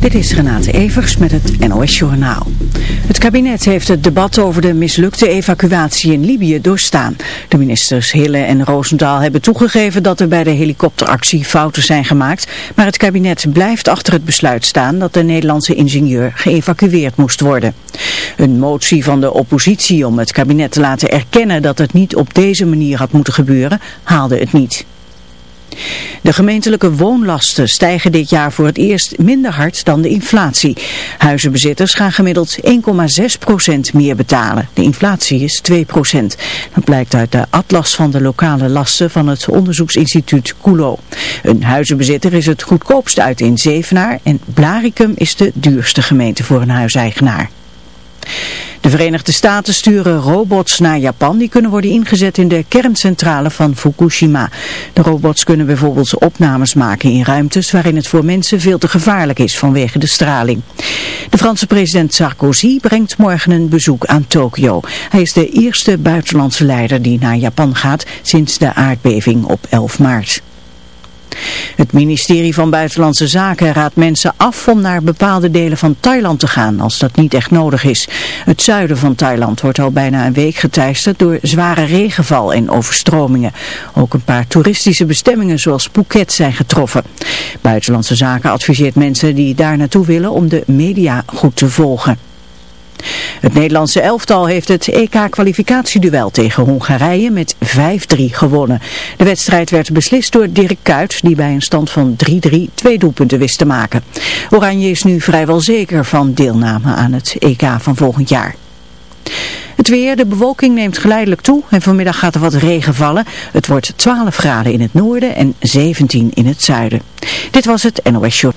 Dit is Renate Evers met het NOS Journaal. Het kabinet heeft het debat over de mislukte evacuatie in Libië doorstaan. De ministers Hille en Roosendaal hebben toegegeven dat er bij de helikopteractie fouten zijn gemaakt. Maar het kabinet blijft achter het besluit staan dat de Nederlandse ingenieur geëvacueerd moest worden. Een motie van de oppositie om het kabinet te laten erkennen dat het niet op deze manier had moeten gebeuren, haalde het niet. De gemeentelijke woonlasten stijgen dit jaar voor het eerst minder hard dan de inflatie. Huizenbezitters gaan gemiddeld 1,6% meer betalen. De inflatie is 2%. Dat blijkt uit de atlas van de lokale lasten van het onderzoeksinstituut Culo. Een huizenbezitter is het goedkoopst uit in Zevenaar en Blaricum is de duurste gemeente voor een huiseigenaar. De Verenigde Staten sturen robots naar Japan die kunnen worden ingezet in de kerncentrale van Fukushima. De robots kunnen bijvoorbeeld opnames maken in ruimtes waarin het voor mensen veel te gevaarlijk is vanwege de straling. De Franse president Sarkozy brengt morgen een bezoek aan Tokio. Hij is de eerste buitenlandse leider die naar Japan gaat sinds de aardbeving op 11 maart. Het ministerie van Buitenlandse Zaken raadt mensen af om naar bepaalde delen van Thailand te gaan als dat niet echt nodig is. Het zuiden van Thailand wordt al bijna een week geteisterd door zware regenval en overstromingen. Ook een paar toeristische bestemmingen zoals Phuket zijn getroffen. Buitenlandse Zaken adviseert mensen die daar naartoe willen om de media goed te volgen. Het Nederlandse elftal heeft het EK-kwalificatieduel tegen Hongarije met 5-3 gewonnen. De wedstrijd werd beslist door Dirk Kuyt, die bij een stand van 3-3 twee doelpunten wist te maken. Oranje is nu vrijwel zeker van deelname aan het EK van volgend jaar. Het weer, de bewolking neemt geleidelijk toe en vanmiddag gaat er wat regen vallen. Het wordt 12 graden in het noorden en 17 in het zuiden. Dit was het NOS Short.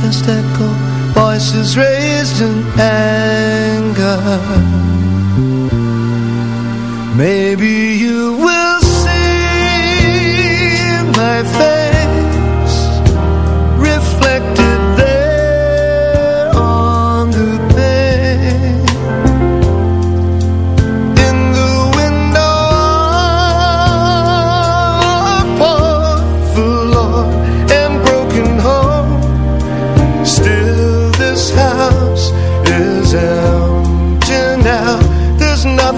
just echo voices raised in anger. Maybe you will see my face.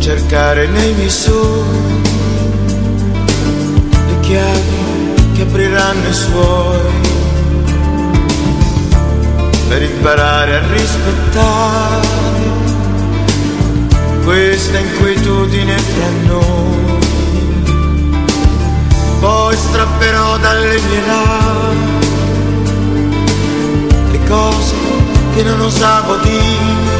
cercare nei miei le chiavi che apriranno i suoi per imparare a rispettare questa inquietudine fra noi. Poi strapperò dalle mie labbra le cose che non osavo dire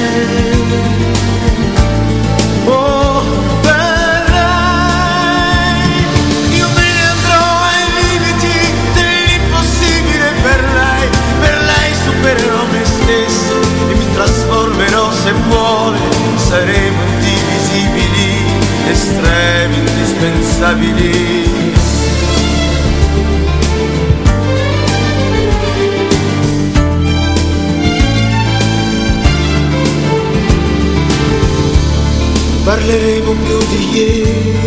indispensabili. parleremo più di ieri,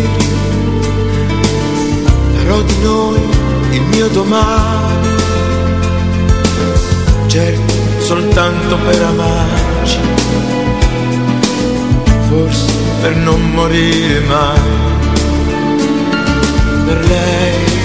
farò di noi il mio domani, certo soltanto per amarci, forse per non morire mai, per